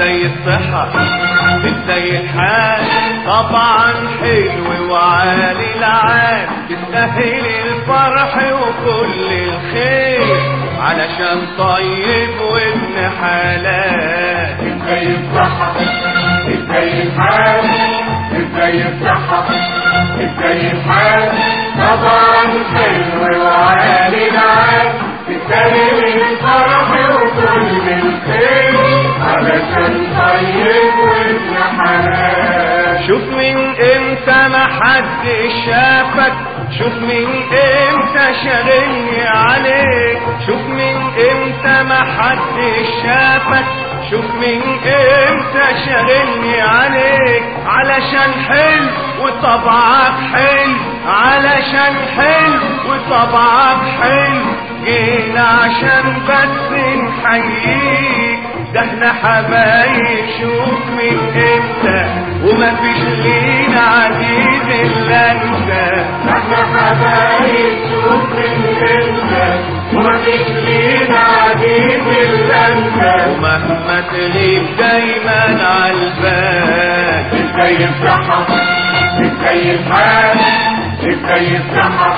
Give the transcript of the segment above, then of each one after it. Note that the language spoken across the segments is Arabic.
إزاي الصحة إزاي الحال. طبعا حلو وعالي العال. تستاهل الفرح وكل الخير. علشان طيب وابن حلال. إزاي الصحة إزاي الحال. إزاي الصحة حد شافك. شوف من إمتى شاغلني عليك. شوف من إمتى ما حد شافك. شوف من إمتى شاغلني عليك. علشان حلو وطبعك حلو علشان حلو وطبعك حلو جينا عشان بس نحييك. ده إحنا حبايب. شوف من إمتى وما فيش لينا ومهما تغيب دايما عالبال إزاي الصحة إزاي الحال إزاي الصحة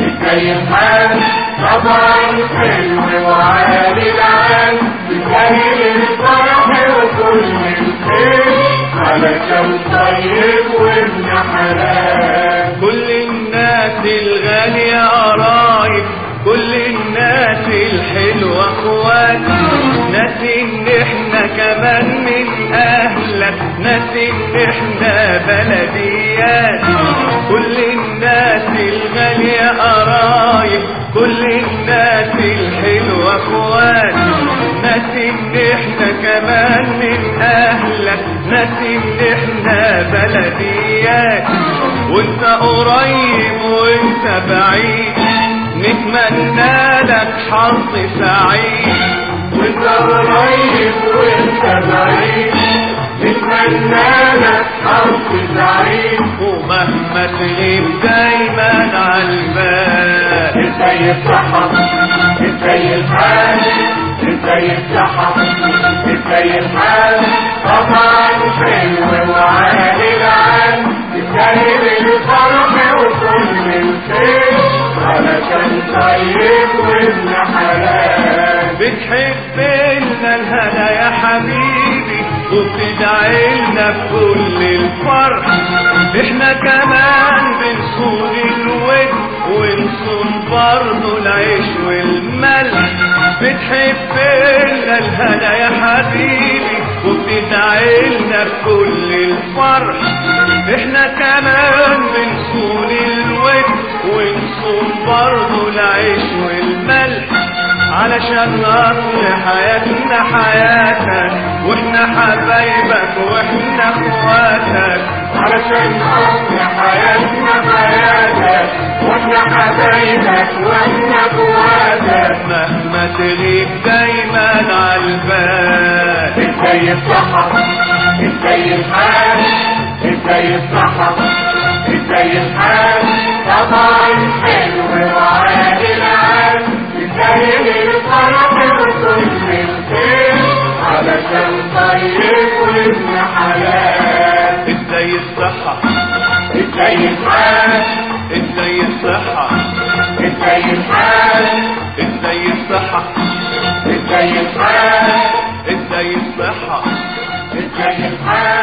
إزاي الحال طبعا حلو وعالي العال تستاهل الفرح وكل الخير علشان طيب وابن حلال كل الناس الغالية اخوات ناس ان إحنا كمان من أهلك ناس ان إحنا بلديات. كل الناس الغالية قرايب كل الناس الحلوة اخوات ناس ان إحنا كمان من أهلك ناس ان إحنا بلديات. وانت قريب وانت بعيد نتمنى لك حظ سعيد. وانت قريب وانت بعيد. نتمنى لك حظ سعيد. ومهما تغيب دايما عالبال إزاي الصحة إزاي الحال إزاي الصحة إزاي الحال طبعا حلو وعالي بتحب لنا الهنا يا حبيبي وبتدعي لنا بكل الفرح. إحنا كمان بنصون الود ونصون برضه العيش والملح. بتحب لنا الهنا يا حبيبي وبتدعي لنا بكل الفرح. إحنا كمان علشان اصل حياتنا حياتك وإحنا حبايبك وإحنا أخواتك. علشان اصل حياتنا حياتك وإحنا حبايبك وإحنا أخواتك. مهما تغيب دايما عالبال إزاي الصحة إزاي الحال إزاي الصحة ابن حلال إزاي الصحة. إزاي الحال إزاي الصحة. إزاي الحال إزاي الصحة. إزاي الحال إزاي الصحة. إزاي الحال